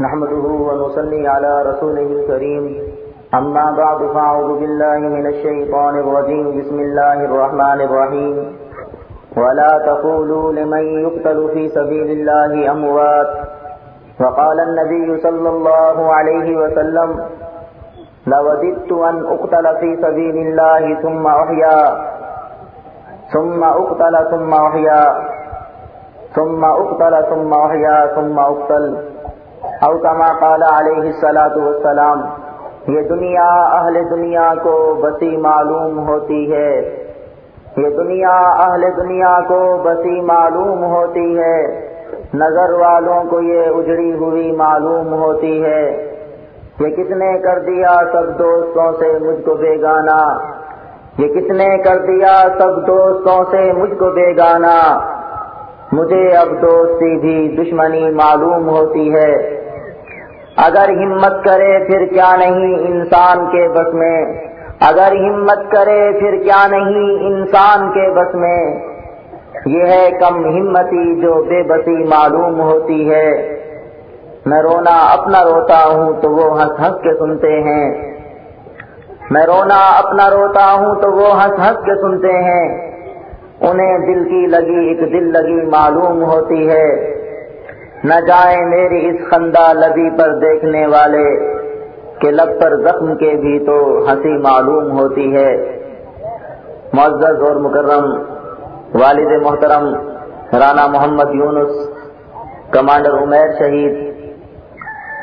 نحمده ونصلي على رسوله الكريم. أما بعد، فأعوذ بالله من الشيطان الرجيم. بسم الله الرحمن الرحيم. ولا تقولوا لمن يقتل في سبيل الله أموات. وقال النبي صلى الله عليه وسلم، لوددت أن أقتل في سبيل الله ثم أحيا. ثم أقتل ثم أحيا. ثم أقتل ثم أحيا ثم أقتل. او کما قال علیہ السلاۃ والسلام، یہ دنیا، اہل دنیا کو بسی معلوم ہوتی ہے۔ یہ دنیا، اہل دنیا کو بسی معلوم ہوتی ہے۔ نظر والوں کو یہ اجڑی ہوئی معلوم ہوتی ہے۔ یہ کس نے کر دیا سب دوستوں سے مجھ کو بیگانا یہ کس نے کر دیا سب دوستوں سے مجھ کو بیگانا مجھے اب دوستی بھی دشمنی معلوم ہوتی ہے۔ اگر ہمت کرے پھر کیا نہیں انسان کے بس میں؟ اگر ہمت کرے پھر کیا نہیں انسان کے بس میں؟ یہ ہے کم ہمتی جو بے بسی معلوم ہوتی ہے۔ میں رونا اپنا روتا ہوں تو وہ ہنس ہنس کے سنتے ہیں۔ میں رونا اپنا روتا ہوں تو وہ ہنس ہنس کے سنتے ہیں۔ انہیں دل کی لگی، ایک دل لگی معلوم ہوتی ہے۔ نہ جائیں میری اس خندہ لبی پر دیکھنے والے کہ لب پر زخم کے بھی تو ہنسی معلوم ہوتی ہے۔ معزز اور مکرم والد محترم رانا محمد یونس، کمانڈر عمیر شہید،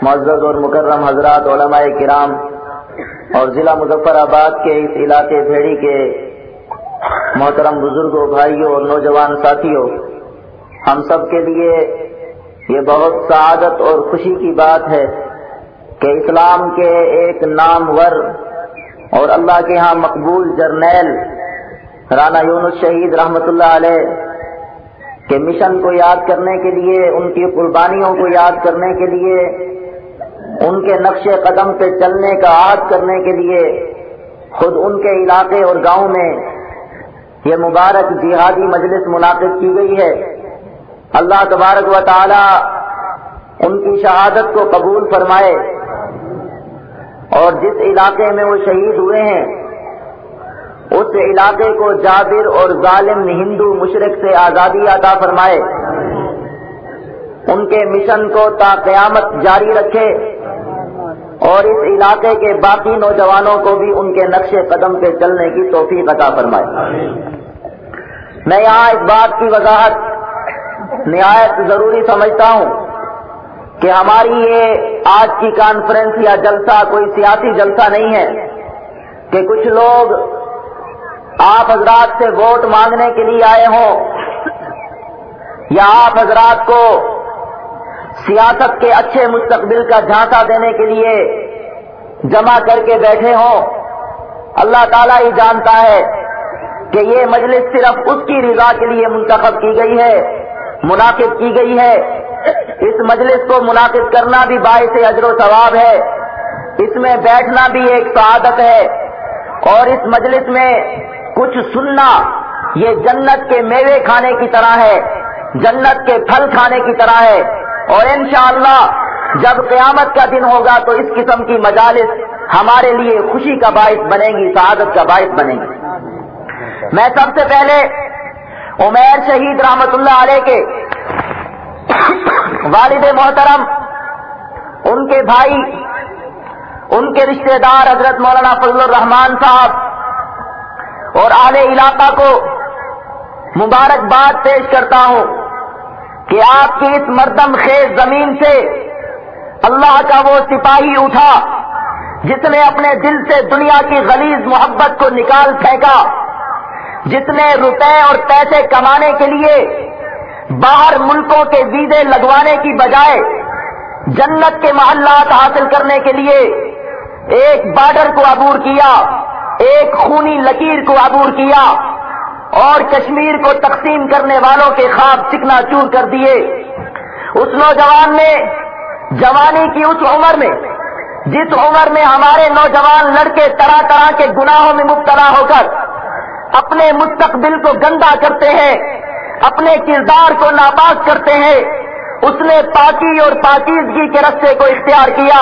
معزز اور مکرم حضرات علماء کرام اور ضلع مظفر آباد کے اس علاقے بھیڑی کے محترم بزرگوں، بھائیوں اور نوجوان ساتھیوں، ہم سب کے لیے یہ بہت سعادت اور خوشی کی بات ہے کہ اسلام کے ایک نامور اور اللہ کے ہاں مقبول جرنیل رانا یونس شہید رحمت اللہ علیہ کے مشن کو یاد کرنے کے لیے، ان کی قربانیوں کو یاد کرنے کے لیے، ان کے نقش قدم پہ چلنے کا عاد کرنے کے لیے خود ان کے علاقے اور گاؤں میں یہ مبارک جہادی مجلس منعقد کی گئی ہے۔ اللہ تبارک و تعالی ان کی شہادت کو قبول فرمائے اور جس علاقے میں وہ شہید ہوئے ہیں، اس علاقے کو جابر اور ظالم ہندو مشرق سے آزادی عطا فرمائے۔ ان کے مشن کو تا قیامت جاری رکھے اور اس علاقے کے باقی نوجوانوں کو بھی ان کے نقش قدم پہ چلنے کی توفیق عطا فرمائے۔ میں یہاں اس بات کی وضاحت نہایت ضروری سمجھتا ہوں۔ کہ ہماری یہ آج کی کانفرنس یا جلسہ کوئی سیاسی جلسہ نہیں ہے کہ کچھ لوگ آپ حضرات سے ووٹ مانگنے کے لیے آئے ہوں یا آپ حضرات کو سیاست کے اچھے مستقبل کا جھانسا دینے کے لیے جمع کر کے بیٹھے ہوں، اللہ تعالیٰ ہی جانتا ہے کہ یہ مجلس صرف اس کی رضا کے لیے منتخب کی گئی ہے، منعقد کی گئی ہے اس مجلس کو منعقد کرنا بھی باعث اجر و ثواب ہے۔ اس میں بیٹھنا بھی ایک سعادت ہے۔ اور اس مجلس میں کچھ سننا یہ جنت کے میوے کھانے کی طرح ہے۔ جنت کے پھل کھانے کی طرح ہے۔ اور انشاءاللہ جب قیامت کا دن ہوگا تو اس قسم کی مجالس ہمارے لیے خوشی کا باعث بنے گی، سعادت کا باعث بنے گی۔ میں سب سے پہلے عمیر شہید رحمت اللہ علیہ کے والد محترم، ان کے بھائی، ان کے رشتہ دار حضرت مولانا فضل الرحمان صاحب اور اعلی علاقہ کو مبارکباد پیش کرتا ہوں کہ آپ کی اس مردم خیز زمین سے اللہ کا وہ سپاہی اٹھا جس نے اپنے دل سے دنیا کی غلیظ محبت کو نکال پھینکا جتنے روپے اور پیسے کمانے کے لیے باہر ملکوں کے ویزے لگوانے کی بجائے جنت کے محلات حاصل کرنے کے لیے ایک بارڈر کو عبور کیا، ایک خونی لکیر کو عبور کیا اور کشمیر کو تقسیم کرنے والوں کے خواب چکنا چور کر دیے۔ اس نوجوان نے، جوانی کی اس عمر میں، جس عمر میں ہمارے نوجوان لڑکے طرح طرح کے گناہوں میں مبتلا ہو کر اپنے مستقبل کو گندا کرتے ہیں اپنے کردار کو ناپاک کرتے ہیں۔ اس نے پاکی اور پاکیزگی کے رستے کو اختیار کیا۔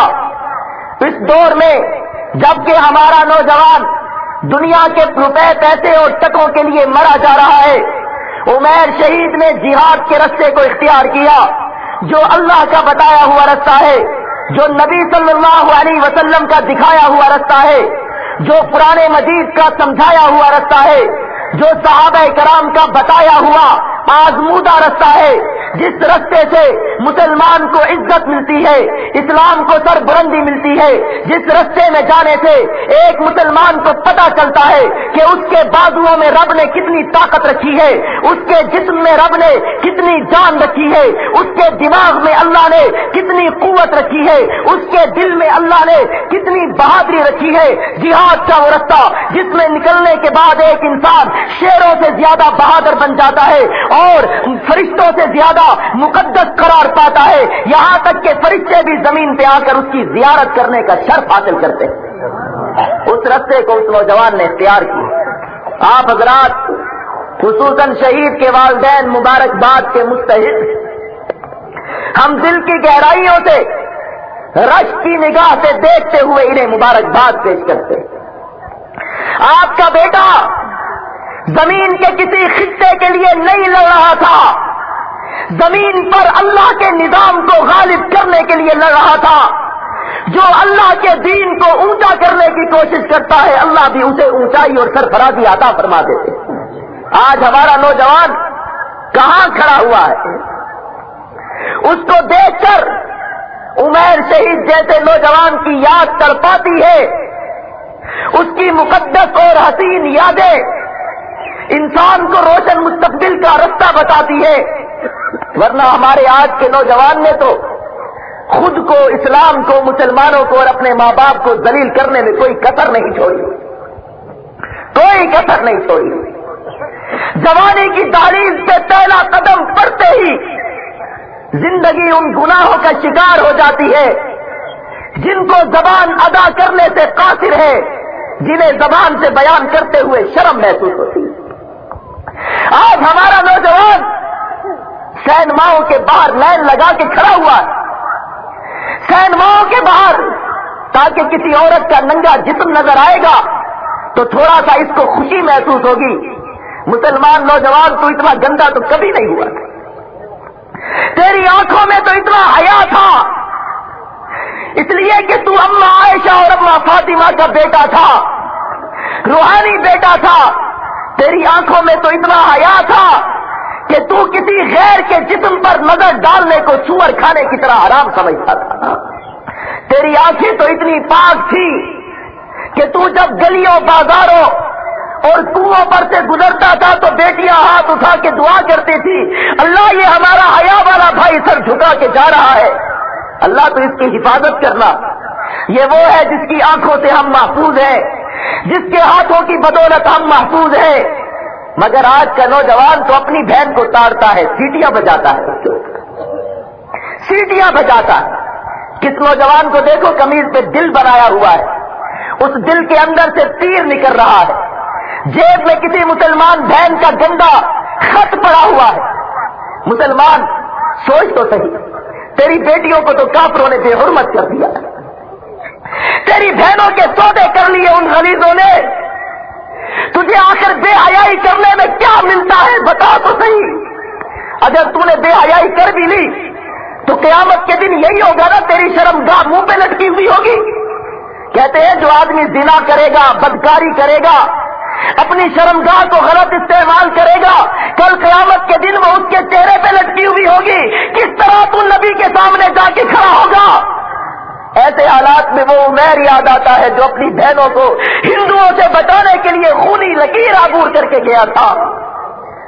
اس دور میں جبکہ ہمارا نوجوان دنیا کے روپے، پیسے اور ٹکوں کے لیے مرا جا رہا ہے، عمیر شہید نے جہاد کے رستے کو اختیار کیا، جو اللہ کا بتایا ہوا رستہ ہے، جو نبی صلی اللہ علیہ وسلم کا دکھایا ہوا رستہ ہے، جو پرانے مجید کا سمجھایا ہوا رستہ ہے۔ جو صحابہ کرام کا بتایا ہوا آزمودہ رستہ ہے۔ جس رستے سے مسلمان کو عزت ملتی ہے، اسلام کو سر بلندی ملتی ہے، جس رستے میں جانے سے ایک مسلمان کو پتا چلتا ہے کہ اس کے بازو میں رب نے کتنی طاقت رکھی ہے، اس کے جسم میں رب نے کتنی جان رکھی ہے، اس کے دماغ میں اللہ نے کتنی قوت رکھی ہے، اس کے دل میں اللہ نے کتنی بہادری رکھی ہے۔ جہاد کا وہ رستہ جس میں نکلنے کے بعد ایک انسان شیروں سے زیادہ بہادر بن جاتا ہے اور فرشتوں سے زیادہ مقدس قرار پاتا ہے۔ یہاں تک کہ فرشتے بھی زمین پہ آ کر اس کی زیارت کرنے کا شرف حاصل کرتے ہیں۔ اس رستے کو اس نوجوان نے اختیار کیا۔ آپ حضرات، خصوصاً شہید کے والدین مبارکباد کے مستحد ہم دل کی گہرائیوں سے، رش کی نگاہ سے دیکھتے ہوئے انہیں مبارکباد پیش کرتے آپ کا بیٹا زمین کے کسی خطے کے لیے نہیں لڑ رہا تھا۔ زمین پر اللہ کے نظام کو غالب کرنے کے لیے لڑ رہا تھا۔ جو اللہ کے دین کو اونچا کرنے کی کوشش کرتا ہے، اللہ بھی اسے اونچائی اور سرفرازی عطا فرما دیتے آج ہمارا نوجوان کہاں کھڑا ہوا ہے؟ اس کو دیکھ کر عمیر شہید جیسے نوجوان کی یاد کر پاتی ہے۔ اس کی مقدس اور حسین یادیں انسان کو روشن مستقبل کا رستہ بتاتی ہے۔ ورنہ ہمارے آج کے نوجوان نے تو خود کو، اسلام کو، مسلمانوں کو اور اپنے ماں باپ کو دلیل کرنے میں کوئی قطر نہیں چھوڑی۔ کوئی قطر نہیں چھوڑی۔ جوانی کی تعلیم سے پہلا قدم پڑتے ہی زندگی ان گناہوں کا شکار ہو جاتی ہے۔ جن کو زبان ادا کرنے سے قاصر ہے، جنہیں زبان سے بیان کرتے ہوئے شرم محسوس ہوتی ہے۔ آج ہمارا نوجوان سینماؤں کے باہر لائن لگا کے کھڑا ہوا ہے۔ سینماؤں کے باہر، تاکہ کسی عورت کا ننگا جسم نظر آئے گا، تو تھوڑا سا اس کو خوشی محسوس ہوگی۔ مسلمان نوجوان، تو اتنا گندا تو کبھی نہیں ہوا۔ تیری آنکھوں میں تو اتنا حیا تھا۔ اس لیے کہ تو اما عائشہ اور اما فاطمہ کا بیٹا تھا۔ روحانی بیٹا تھا۔ تیری آنکھوں میں تو اتنا حیا تھا کہ تو کسی غیر کے جسم پر نظر ڈالنے کو چور کھانے کی طرح آرام سمجھتا تھا۔ تیری آنکھیں تو اتنی پاک تھی کہ تو جب گلیوں، بازاروں اور کنو پر سے گزرتا تھا تو بیٹیاں ہاتھ اٹھا کے دعا کرتی تھی، اللہ یہ ہمارا حیا والا بھائی سر جھکا کے جا رہا ہے۔ اللہ تو اس کی حفاظت کرنا۔ یہ وہ ہے جس کی آنکھوں سے ہم محفوظ ہیں۔ جس کے ہاتھوں کی بدولت ہم محفوظ ہیں، مگر آج کا نوجوان تو اپنی بہن کو تاڑتا ہے، سیٹیاں بجاتا ہے۔ سیٹیاں بجاتا ہے۔ کس نوجوان کو دیکھو، کمیز پہ دل بنایا ہوا ہے۔ اس دل کے اندر سے تیر نکل رہا ہے۔ جیب میں کسی مسلمان بہن کا گندا خط پڑا ہوا ہے۔ مسلمان، سوچ تو صحیح، تیری بیٹیوں کو تو کافروں نے بے حرمت کر دیا۔ تیری بہنوں کے سودے کر لیے ان غلیظوں نے۔ تجھے آخر بے حیائی کرنے میں کیا ملتا ہے بتا تو صحیح۔ اگر تو نے بے حیائی کر بھی لی، تو قیامت کے دن یہی ہوگا نا تیری شرم گاہ منہ پہ لٹکی ہوئی ہوگی۔ کہتے ہیں جو آدمی زنا کرے گا، بدکاری کرے گا، اپنی شرمگاہ کو غلط استعمال کرے گا، کل قیامت کے دن وہ اس کے چہرے پہ لٹکی ہوئی ہوگی۔ کس طرح تو نبی کے سامنے جا کے کھڑا ہوگا؟ ایسے حالات میں وہ عمیر یاد آتا ہے جو اپنی بہنوں کو ہندوؤں سے بچانے کے لیے خونی لکیر آگور کر کے گیا تھا۔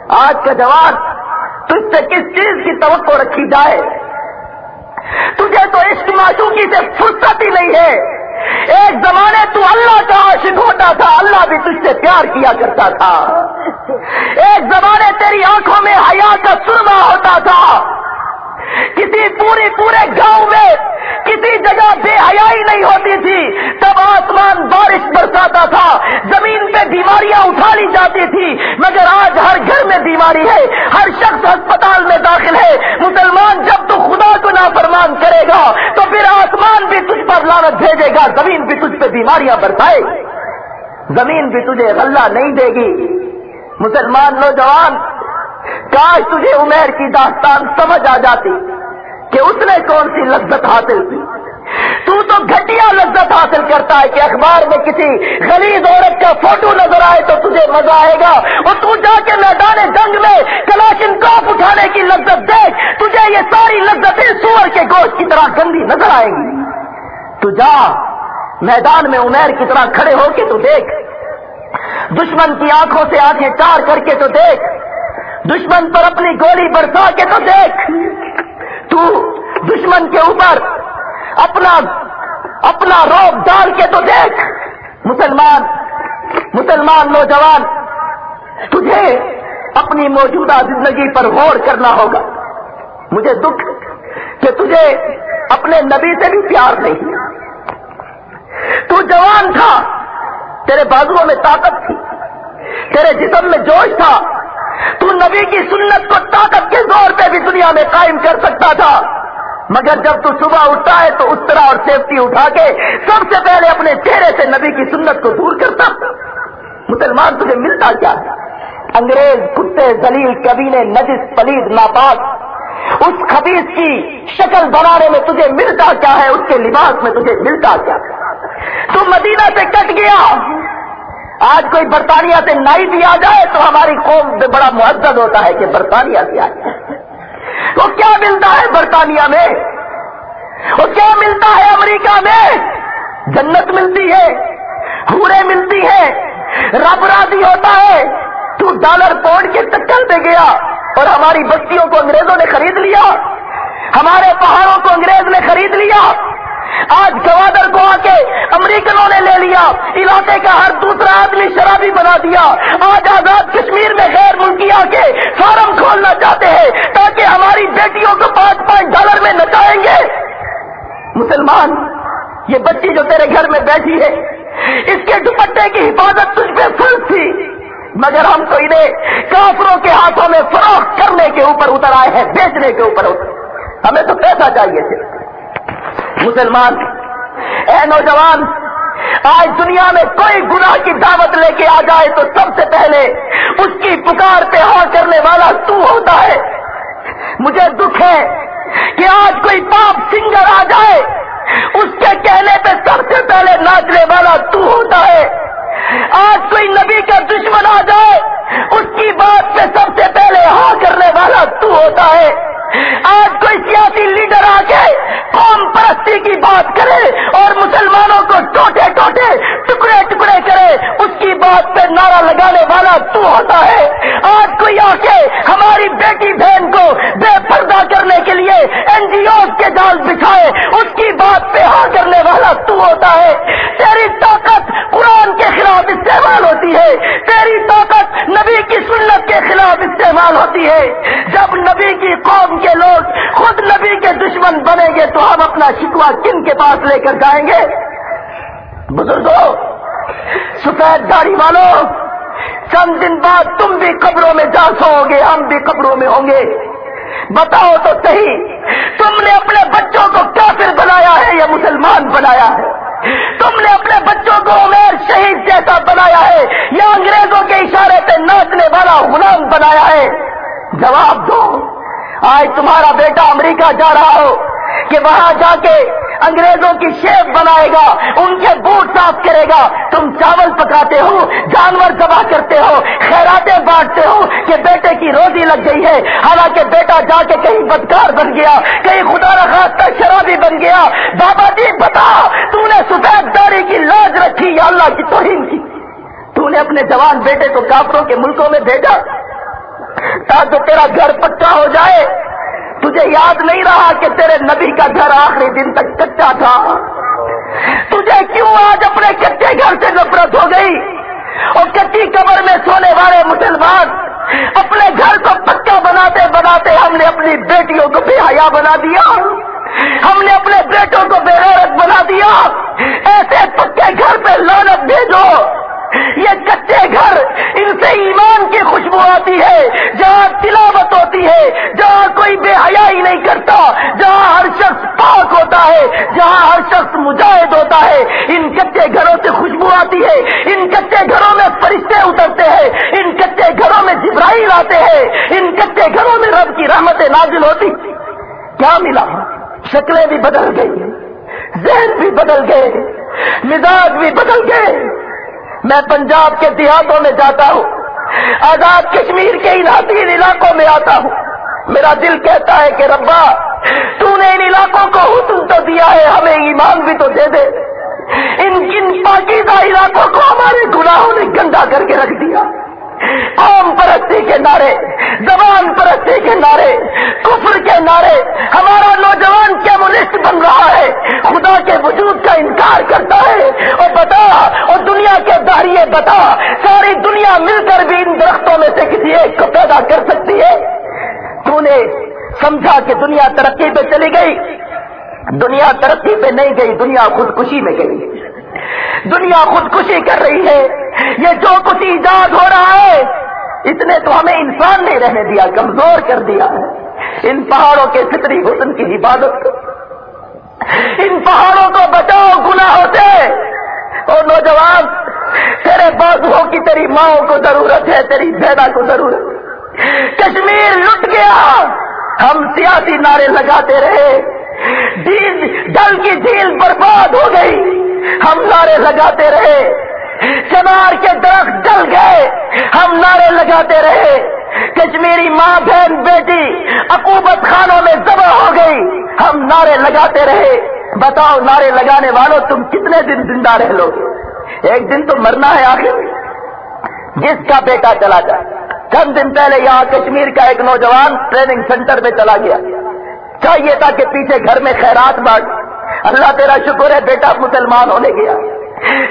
آج کا جوان تجھ سے کس چیز کی توقع رکھی جائے؟ تجھے تو عشق معشوقی سے فرصت ہی نہیں ہے۔ ایک زمانے تو اللہ کا عاشق ہوتا تھا، اللہ بھی تجھ سے پیار کیا کرتا تھا۔ ایک زمانے تیری آنکھوں میں حیا کا سرما ہوتا تھا۔ کسی پورے پورے گاؤں میں کسی جگہ بے حیائی نہیں ہوتی تھی، تب آسمان بارش برساتا تھا، زمین پہ بیماریاں اٹھا لی جاتی تھی، مگر آج ہر گھر میں بیماری ہے، ہر شخص اسپتال میں داخل ہے۔ مسلمان جب تو خدا کو نافرمان کرے گا، تو پھر آسمان بھی تجھ پر لانت بھیجے گا، زمین بھی تجھ پہ بیماریاں برسائے زمین بھی تجھے غلہ نہیں دے گی۔ مسلمان نوجوان، کاش تجھے عمیر کی داستان سمجھ آ جاتی۔ کہ اس نے کون سی لذت حاصل کی؟ تو تو گھٹیا لذت حاصل کرتا ہے کہ اخبار میں کسی غریب عورت کا فوٹو نظر آئے تو تجھے مزہ آئے گا۔ اور تو جا کے میدان جنگ میں کلاشن کاپ اٹھانے کی لذت دیکھ، تجھے یہ ساری لذتیں سور کے گوشت کی طرح گندی نظر آئیں گی۔ تو جا، میدان میں عمیر کی طرح کھڑے ہو کے تو دیکھ۔ دشمن کی آنکھوں سے آنکھیں چار کر کے تو دیکھ۔ دشمن پر اپنی گولی برسا کے تو دیکھ۔ تو دشمن کے اوپر اپنا اپنا روب ڈال کے تو دیکھ، مسلمان مسلمان نوجوان، تجھے اپنی موجودہ زندگی پر غور کرنا ہوگا۔ مجھے دکھ کہ تجھے اپنے نبی سے بھی پیار نہیں تو جوان تھا، تیرے بازوؤں میں طاقت تھی، تیرے جسم میں جوش تھا۔ تو نبی کی سنت کو طاقت کے زور پہ بھی دنیا میں قائم کر سکتا تھا۔ مگر جب تو صبح اٹھتا ہے تو اس طرح اور سیفٹی اٹھا کے سب سے پہلے اپنے چہرے سے نبی کی سنت کو دور کرتا۔ مسلمان تجھے ملتا کیا؟ ہے انگریز، کتے زلیل کبینے نجس، پلید، ناپاک۔ اس خبیص کی شکل بنانے میں تجھے ملتا کیا ہے؟ اس کے لباس میں تجھے ملتا کیا؟ تو مدینہ سے کٹ گیا۔ آج کوئی برطانیہ سے نائی بھی آ جائے تو ہماری قوم میں بڑا معزز ہوتا ہے کہ برطانیہ سے آ جائے تو کیا ملتا ہے برطانیہ میں؟ وہ کیا ملتا ہے امریکہ میں؟ جنت ملتی ہے ہورے ملتی ہے رب راضی ہوتا ہے۔ تو ڈالر پونڈ کے چکر پہ گیا اور ہماری بستیوں کو انگریزوں نے خرید لیا، ہمارے پہاڑوں کو انگریز نے خرید لیا۔ آج گوادر کو آ کے امریکنوں نے لے لیا، علاقے کا ہر دوسرا آدمی شرابی بنا دیا۔ آج آزاد کشمیر میں غیر ملکی آ کے فارم کھولنا چاہتے ہیں تاکہ ہماری بیٹیوں کو پانچ پانچ ڈالر میں نچائیں گے۔ مسلمان، یہ بچی جو تیرے گھر میں بیٹھی ہے، اس کے دوپٹے کی حفاظت تجھ پہ فل تھی۔ مگر ہم تو انہیں کافروں کے ہاتھوں میں فروخت کرنے کے اوپر اتر آئے ہیں، بیچنے کے اوپر اتر۔ ہمیں تو پیسہ چاہیے تھے۔ مسلمان، اے نوجوان، آج دنیا میں کوئی گناہ کی دعوت لے کے آ جائے تو سب سے پہلے اس کی پکار پہ ہاں کرنے والا تو ہوتا ہے۔ مجھے دکھ ہے کہ آج کوئی پاپ سنگر آ جائے، اس کے کہنے پہ سب سے پہلے ناچنے والا تو ہوتا ہے۔ آج کوئی نبی کا دشمن آ جائے، اس کی بات پہ سب سے پہلے ہاں کرنے والا تو ہوتا ہے۔ آج کوئی سیاسی لیڈر آ کے قوم پرستی کی بات کرے اور مسلمانوں کو ٹوٹے ٹوٹے ٹکڑے ٹکڑے کرے، اس کی بات پہ نعرہ لگانے والا تو ہوتا ہے۔ آج کوئی آ کے ہماری بیٹی بہن کو بے پردہ کرنے کے لیے این جی اوز کے جال بچھائے، اس کی بات پہ ہاں کرنے والا تو ہوتا ہے۔ تیری طاقت قرآن کے خلاف استعمال ہوتی ہے تیری طاقت نبی کی سنت کے خلاف استعمال ہوتی ہے۔ جب نبی کی قوم کے لوگ خود نبی کے دشمن بنیں گے تو ہم اپنا شکوا کن کے پاس لے کر جائیں گے؟ بزرگوں سفید داڑھی والوں چند دن بعد تم بھی قبروں میں جا سو گے، ہم بھی قبروں میں ہوں گے۔ بتاؤ تو صحیح، تم نے اپنے بچوں کو کافر بنایا ہے یا مسلمان بنایا ہے؟ تم نے اپنے بچوں کو عمیر شہید جیسا بنایا ہے، یا انگریزوں کے اشارے پہ ناچنے والا غلام بنایا ہے؟ جواب دو۔ آج تمہارا بیٹا امریکہ جا رہا ہو، کہ وہاں جا کے انگریزوں کی شیپ بنائے گا، ان کے بوٹ صاف کرے گا۔ تم چاول پکاتے ہو، جانور دبا کرتے ہو خیراتیں بانٹتے ہو کہ بیٹے کی روزی لگ گئی ہے۔ حالانکہ بیٹا جا کے کہیں بدکار بن گیا، کہیں خدا رخواستہ شرابی بن گیا۔ بابا جی بتا، تو نے سفید داڑھی کی لاج رکھی، یا اللہ کی توہین کی۔ تو نے اپنے جوان بیٹے کو کافروں کے ملکوں میں بھیجا۔ تاکہ تیرا گھر پکا ہو جائے۔ تجھے یاد نہیں رہا کہ تیرے نبی کا گھر آخری دن تک کچا تھا۔ تجھے کیوں آج اپنے کچے گھر سے نفرت ہو گئی؟ اور کچی کمر میں سونے والے مسلمان اپنے گھر کو پکا بناتے بناتے ہم نے اپنی بیٹیوں کو بے حیا بنا دیا۔ ہم نے اپنے بیٹوں کو بے غیرت بنا دیا۔ ایسے پکے گھر پہ لانت بھیجو۔ یہ کچے گھر ان سے ایمان کی خوشبو آتی ہے، جہاں تلاوت ہوتی ہے، جہاں کوئی بے حیائی نہیں کرتا، جہاں ہر شخص پاک ہوتا ہے، جہاں ہر شخص مجاہد ہوتا ہے۔ ان کچے گھروں سے خوشبو آتی ہے، ان کچے گھروں میں فرشتے اترتے ہیں، ان کچے گھروں میں جبرائیل آتے ہیں، ان کچے گھروں میں رب کی رحمت نازل ہوتی۔ کیا ملا؟ شکلیں بھی بدل گئی ذہن بھی بدل گئے، مزاج بھی بدل گئے۔ میں پنجاب کے دیہاتوں میں جاتا ہوں، آزاد کشمیر کے ان علاقوں میں آتا ہوں۔ میرا دل کہتا ہے کہ ربا، تو نے ان علاقوں کو حسن تو دیا ہے، ہمیں ایمان بھی تو دے دے۔ ان ان پاکیزہ علاقوں کو ہمارے گناہوں نے گندا کر کے رکھ دیا۔ قوم پرستی کے نعرے، زبان پرستی کے نعرے کفر کے نعرے ہمارا نوجوان کیا منسٹ بن رہا ہے خدا کے وجود کا انکار کرتا ہے اور بتا اور دنیا کے داریے بتا، ساری دنیا مل کر بھی ان درختوں میں سے کسی ایک کو پیدا کر سکتی ہے؟ تو نے سمجھا کہ دنیا ترقی پہ چلی گئی۔ دنیا ترقی پہ نہیں گئی، دنیا خودکشی میں گئی۔ دنیا خودکشی کر رہی ہے۔ یہ جو کچھ ایجاد ہو رہا ہے، اتنے تو ہمیں انسان نہیں رہنے دیا، کمزور کر دیا۔ ہے ان پہاڑوں کے فطری حسن کی حفاظت ان پہاڑوں کو بچاؤ، گناہوں سے۔ اور نوجوان تیرے بازو کی تیری ماؤں کو ضرورت ہے، تیری بیدا کو ضرورت۔ کشمیر لٹ گیا۔ ہم سیاسی نعرے لگاتے رہے۔ ڈل کی جھیل برباد ہو گئی۔ ہم نعرے لگاتے رہے۔ چنار کے درخت جل گئے۔ ہم نعرے لگاتے رہے۔ کشمیری ماں، بہن، بیٹی اکوبت خانوں میں ذبح ہو گئی۔ ہم نعرے لگاتے رہے۔ بتاؤ نعرے لگانے والوں تم کتنے دن زندہ رہ لو ایک دن تو مرنا ہے آخر۔ جس کا بیٹا چلا جائے چند دن پہلے یہاں کشمیر کا ایک نوجوان ٹریننگ سینٹر میں چلا گیا۔ چاہیے تھا کہ پیچھے گھر میں خیرات بانٹ۔ اللہ تیرا شکر ہے بیٹا مسلمان ہونے گیا۔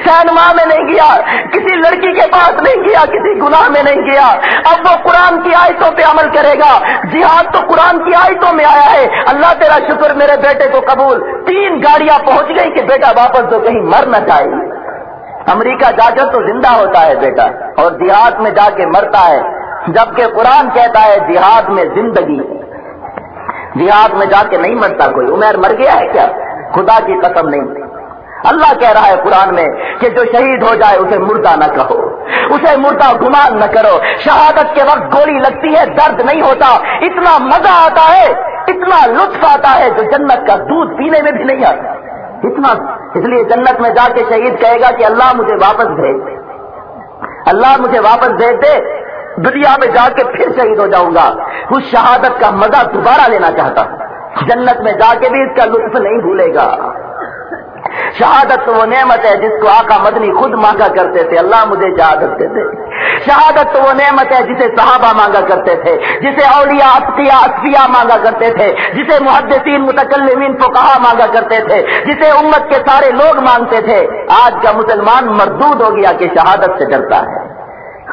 سینما میں نہیں گیا، کسی لڑکی کے پاس نہیں گیا، کسی گناہ میں نہیں گیا۔ اب وہ قرآن کی آیتوں پہ عمل کرے گا۔ جہاد تو قرآن کی آیتوں میں آیا ہے۔ اللہ تیرا شکر میرے بیٹے کو قبول۔ تین گاڑیاں پہنچ گئی کہ بیٹا واپس تو کہیں مر نہ جائے۔ امریکہ جا کر تو زندہ ہوتا ہے بیٹا، اور جہاد میں جا کے مرتا ہے۔ جبکہ قرآن کہتا ہے جہاد میں زندگی۔ جہاد میں جا کے نہیں مرتا کوئی۔ عمیر مر گیا ہے کیا؟ خدا کی قسم نہیں۔ اللہ کہہ رہا ہے قرآن میں کہ جو شہید ہو جائے اسے مردہ نہ کہو۔ اسے مردہ گمان نہ کرو۔ شہادت کے وقت گولی لگتی ہے، درد نہیں ہوتا۔ اتنا مزہ آتا ہے، اتنا لطف آتا ہے جو جنت کا دودھ پینے میں بھی نہیں آتا۔ اتنا اس لیے جنت میں جا کے شہید کہے گا کہ اللہ مجھے واپس بھیج۔ دے اللہ مجھے واپس بھیج دے۔ دنیا میں جا کے پھر شہید ہو جاؤں گا۔ اس شہادت کا مزہ دوبارہ لینا چاہتا ہوں۔ جنت میں جا کے بھی اس کا لطف نہیں بھولے گا۔ شہادت تو وہ نعمت ہے جس کو آقا مدنی خود مانگا کرتے تھے۔ اللہ مجھے شہادت دیتے شہادت تو وہ نعمت ہے جسے صحابہ مانگا کرتے تھے، جسے اولیاء اطفیاء اطفیاء مانگا کرتے تھے، جسے محدثین، متکلمین کو کہا مانگا کرتے تھے، جسے امت کے سارے لوگ مانگتے تھے۔ آج کا مسلمان مردود ہو گیا کہ شہادت سے ڈرتا ہے۔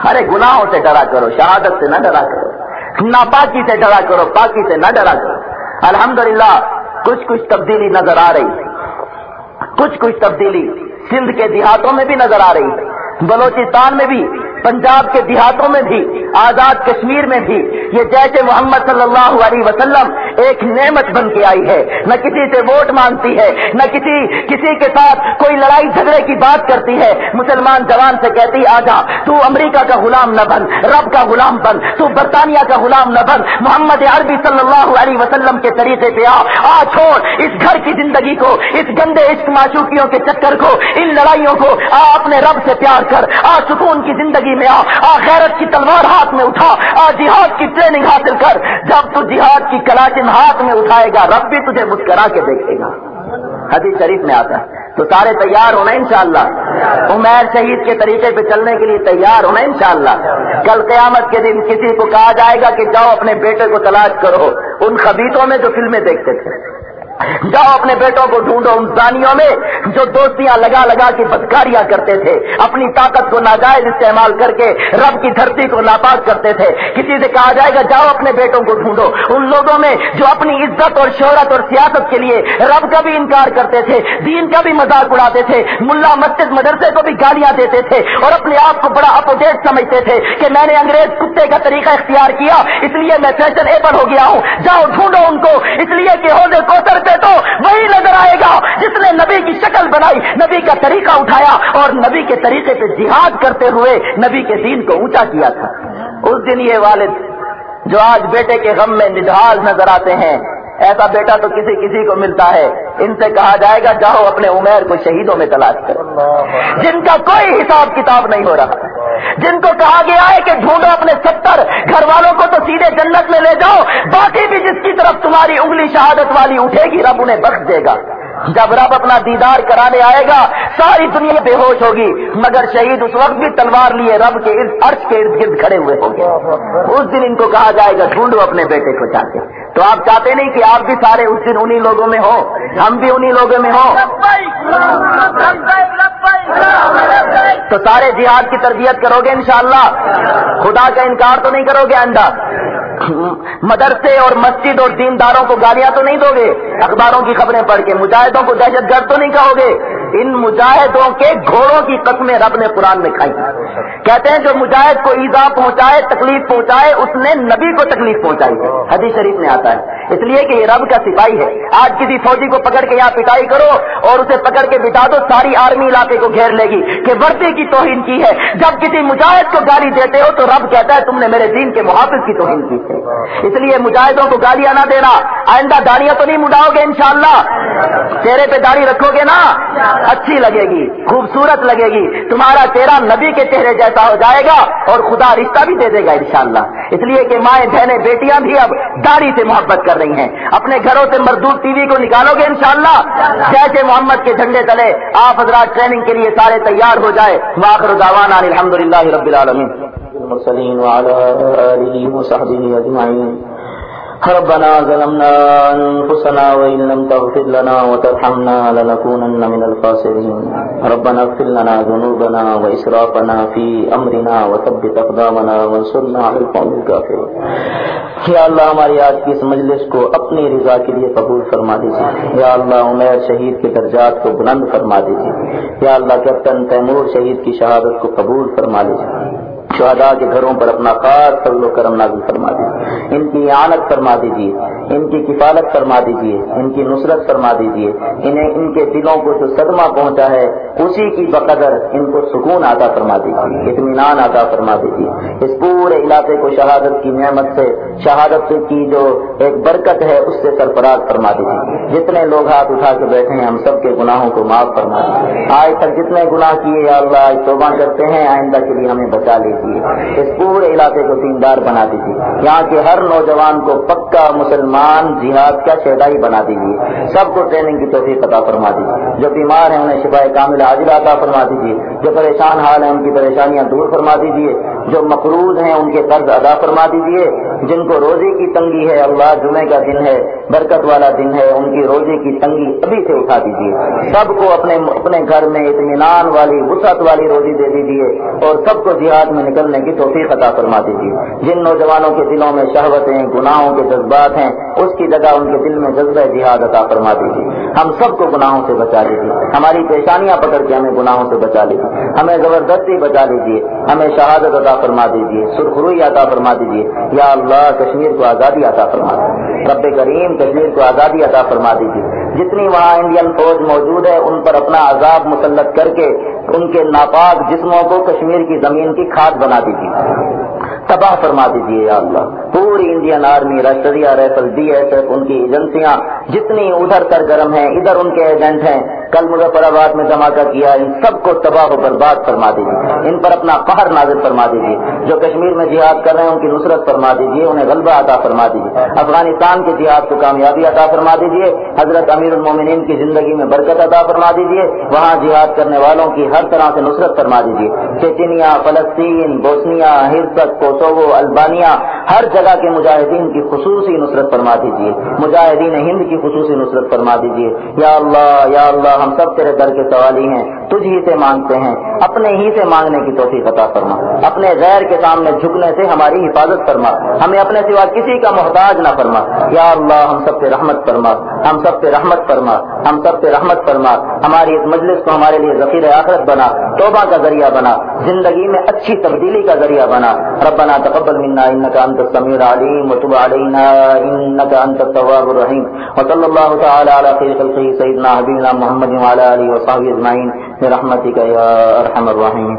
ارے گناہوں سے ڈرا کرو، شہادت سے نہ ڈرا کرو۔ ناپاکی سے ڈرا کرو، پاکی سے نہ ڈرا کرو۔ الحمدللہ، کچھ کچھ تبدیلی نظر آ رہی کچھ کچھ تبدیلی سندھ کے دیہاتوں میں بھی نظر آ رہی بلوچستان میں بھی پنجاب کے دیہاتوں میں بھی، آزاد کشمیر میں بھی، یہ جیسے محمد صلی اللہ علیہ وسلم ایک نعمت بن کے آئی ہے۔ نہ کسی سے ووٹ مانگتی ہے، نہ کسی کسی کے ساتھ کوئی لڑائی جھگڑے کی بات کرتی ہے۔ مسلمان جوان سے کہتی، آجا، تو امریکہ کا غلام نہ بن، رب کا غلام بن، تو برطانیہ کا غلام نہ بن۔ محمد عربی صلی اللہ علیہ وسلم کے طریقے پہ آ آ چھوڑ اس گھر کی زندگی کو، اس گندے عشق معشوقیوں کے چکر کو، ان لڑائیوں کو آ اپنے رب سے پیار کر، آ سکون کی زندگی زندگی میں آ آ، غیرت کی تلوار ہاتھ میں اٹھا، آ، جہاد کی ٹریننگ حاصل کر۔ جب تو جہاد کی کلاچن ہاتھ میں اٹھائے گا رب بھی تجھے مسکرا کے دیکھے گا۔ حدیث شریف میں آتا ہے۔ تو سارے تیار ہونا انشاءاللہ۔ عمیر شہید کے طریقے پہ چلنے کے لیے تیار ہونا انشاءاللہ۔ کل قیامت کے دن کسی کو کہا جائے گا کہ جاؤ اپنے بیٹے کو تلاش کرو۔ ان خبیتوں میں جو فلمیں دیکھتے تھے۔ جاؤ اپنے بیٹوں کو ڈھونڈو ان زانیوں میں جو دوستیاں لگا لگا کے بدکاریاں کرتے تھے۔ اپنی طاقت کو ناجائز استعمال کر کے رب کی دھرتی کو ناپاک کرتے تھے۔ کسی سے کہا جائے گا، جاؤ اپنے بیٹوں کو ڈھونڈو۔ ان لوگوں میں جو اپنی عزت اور شہرت اور سیاست کے لیے رب کا بھی انکار کرتے تھے، دین کا بھی مذاق اڑاتے تھے، ملا مسجد مدرسے کو بھی گالیاں دیتے تھے اور اپنے آپ کو بڑا اپ سمجھتے تھے کہ میں نے انگریز کتے کا طریقہ اختیار کیا، اس لیے میں فیشن ایبل ہو گیا ہوں۔ جاؤ ڈھونڈو ان کو، اس لیے کہ عہدے پہ تو وہی نظر آئے گا۔ جس نے نبی کی شکل بنائی، نبی کا طریقہ اٹھایا اور نبی کے طریقے پہ جہاد کرتے ہوئے نبی کے دین کو اونچا کیا تھا۔ اس دن یہ والد جو آج بیٹے کے غم میں نڈال نظر آتے ہیں، ایسا بیٹا تو کسی کسی کو ملتا ہے۔ ان سے کہا جائے گا، جاؤ اپنے عمیر کو شہیدوں میں تلاش کرو۔ جن کا کوئی حساب کتاب نہیں ہو رہا۔ جن کو کہا گیا ہے کہ ڈھونڈو اپنے ستر گھر والوں سیدھے جنت میں لے جاؤ، باقی بھی جس کی طرف تمہاری انگلی شہادت والی اٹھے گی، رب انہیں بخش دے گا۔ جب رب اپنا دیدار کرانے آئے گا، ساری دنیا بے ہوش ہوگی، مگر شہید اس وقت بھی تلوار لیے رب کے ارد کے ارد گرد کھڑے ہوئے ہوں گے۔ اس دن ان کو کہا جائے گا، ڈھونڈو اپنے بیٹے کو چاہتے تو آپ چاہتے نہیں کہ آپ بھی سارے اس دن انہی لوگوں میں ہوں، ہم بھی انہی لوگوں میں ہوں۔ تو سارے جہاد کی تربیت کرو گے انشاءاللہ۔ خدا کا انکار تو نہیں کرو گے آئندہ مدرسے اور مسجد اور دینداروں کو گالیاں تو نہیں دو گے، اخباروں کی خبریں پڑھ کے، مجاہدوں کو دہشت گرد تو نہیں کہو گے۔ ان مجاہدوں کے گھوڑوں کی قسمیں رب نے قرآن میں کھائی۔ کہتے ہیں جو مجاہد کو ایزا پہنچائے، تکلیف پہنچائے، اس نے نبی کو تکلیف پہنچائی ہے۔ حدیث شریف میں آتا ہے۔ اس لیے کہ یہ رب کا سپاہی ہے۔ آج کسی فوجی کو پکڑ کے یہاں پٹائی کرو اور اسے پکڑ کے بٹا دو، ساری آرمی علاقے کو گھیر لے گی کہ وردی کی توہین کی ہے۔ جب کسی مجاہد کو گالی دیتے ہو تو رب کہتا ہے، تم نے میرے دین کے محافظ کی توہین کی ہے۔ اس لیے مجاہدوں کو گالیاں نہ دینا۔ آئندہ داڑیاں تو نہیں مڈاؤ گے انشاءاللہ۔ چہرے پہ داڑھی رکھو گے نا۔ اچھی لگے گی خوبصورت لگے گی تمہارا چہرہ نبی کے چہرے جیسا ہو جائے گا اور خدا رشتہ بھی دے دے گا انشاءاللہ اس لیے کہ مائیں بہنیں بیٹیاں بھی اب داڑھی سے محبت کر رہی ہیں اپنے گھروں سے مردود ٹی وی کو نکالو گے انشاءاللہ جیسے محمد کے جھنڈے تلے آپ حضرات ٹریننگ کے لیے سارے تیار ہو جائے واخر دعوانا الحمد للہ رب العالمین ربنا ظلمنا أنفسنا وإن لم تغفر لنا وترحمنا لنكونن من الخاسرين. ربنا اغفر لنا ذنوبنا وإسرافنا في أمرنا وثبت أقدامنا وانصرنا على القوم الكافرين. یا اللہ ہماری آج کی اس مجلس کو اپنی رضا کے لیے قبول فرما دیجیے۔ یا اللہ عمیر شہید کے درجات کو بلند فرما دیجیے۔ یا اللہ کیپٹن تیمور شہید کی شہادت کو قبول فرما دیجیے۔ شہداء کے گھروں پر اپنا خاص فضل و کرم نازل فرما دیجیے ان کی اعانت فرما دیجیے ان کی کفالت فرما دیجیے ان کی نصرت فرما دیجیے انہیں ان کے دلوں کو جو صدمہ پہنچا ہے، اسی کی بقدر ان کو سکون عطا فرما دیجیے اطمینان عطا فرما دیجیے اس پورے علاقے کو شہادت کی نعمت سے، شہادت کی جو ایک برکت ہے، اس سے سرفراز فرما دیجیے جتنے لوگ ہاتھ اٹھا کے بیٹھے ہیں، ہم سب کے گناہوں کو معاف فرما دیجیے آج تک جتنے گناہ کیے، یا اللہ، آج توبہ کرتے ہیں، آئندہ کے لیے ہمیں بچا لیجیے دیجیے اس پورے علاقے کو دیندار بنا دیجیے یہاں کے ہر نوجوان کو پکا مسلمان جہاد کا شہدائی بنا دیجیے سب کو ٹریننگ کی توفیق عطا فرما دیجیے جو بیمار ہیں انہیں شفا کامل حاضر عطا فرما دیجیے جو پریشان حال ہیں ان کی پریشانیاں دور فرما دیجیے جو مقروض ہیں ان کے قرض ادا فرما دیجیے جن کو روزی کی تنگی ہے، اللہ جمعے کا دن ہے، برکت والا دن ہے، ان کی روزی کی تنگی ابھی سے اٹھا دیجیے سب کو اپنے اپنے گھر میں اطمینان والی، وسعت والی روزی دے دیجیے اور سب کو جہاد میں نکلنے کی توفیق عطا فرما دیجیے جن نوجوانوں کے دلوں میں شہوتیں، گناہوں کے جذبات ہیں، اس کی جگہ ان کے دل میں جذبہ جہاد عطا فرما دیجیے ہم سب کو گناہوں سے بچا لیجیے ہماری پیشانیاں پکڑ کے ہمیں گناہوں سے بچا لیجیے ہمیں زبردستی بچا لیجیے ہمیں شہادت عطا فرما دیجیے سرخروئی عطا فرما دیجیے یا اللہ، کشمیر کو آزادی عطا فرما دیجیے رب کریم، کشمیر کو آزادی عطا فرما دیجیے جتنی وہاں انڈین فوج موجود ہے، ان پر اپنا عذاب مسلط کر کے ان کے ناپاک جسموں کو کشمیر کی زمین کی کھاد بنا دیجیے۔ تباہ فرما دیجیے یا اللہ۔ پوری Indian army Rashtriya rifle, D S F, ان کی ایجنسیاں جتنی ادھر سرگرم ہیں، ادھر ان کے ایجنٹ ہیں کل مظفر آباد میں دھماکہ کیا ان سب کو تباہ و برباد فرما دیجیے ان پر اپنا قہر نازل فرما دیجیے جو کشمیر میں جہاد کر رہے ہیں، ان کی نصرت فرما دیجیے انہیں غلبہ عطا فرما دیجیے افغانستان کے جہاد کو کامیابی عطا فرما دیجیے حضرت امیر المومنین کی زندگی میں برکت عطا فرما دیجیے وہاں جہاد کرنے والوں کی ہر طرح سے نصرت فرما دیجیے Chechnya Palestine, Bosnia, Herzegovina, Kosovo Albania ہر جگہ کے مجاہدین کی خصوصی نصرت فرما دیجیے مجاہدین ہند کی خصوصی نصرت فرما دیجیے یا اللہ یا اللہ ہم سب تیرے در کے سوالی ہیں، تجھ ہی سے مانگتے ہیں۔ اپنے ہی سے مانگنے کی توفیق عطا فرما۔ اپنے غیر کے سامنے جھکنے سے ہماری حفاظت فرما۔ ہمیں اپنے سوا کسی کا محتاج نہ فرما۔ یا اللہ، ہم سب پہ رحمت فرما۔ ہم سب پہ رحمت فرما۔ ہم سب پہ رحمت فرما۔ ہماری اس مجلس کو ہمارے لیے ذخیر آخرت بنا۔ توبہ کا ذریعہ بنا۔ زندگی میں اچھی تبدیلی کا ذریعہ بنا۔ ربنا تقبل منا انك انت السميع العليم وتب علينا انك انت التواب الرحيم وصلى الله تعالى على خير خلقه سيدنا حبيبنا محمد محمد وعلى آله وصحبه اجمعين برحمتك يا ارحم الراحمين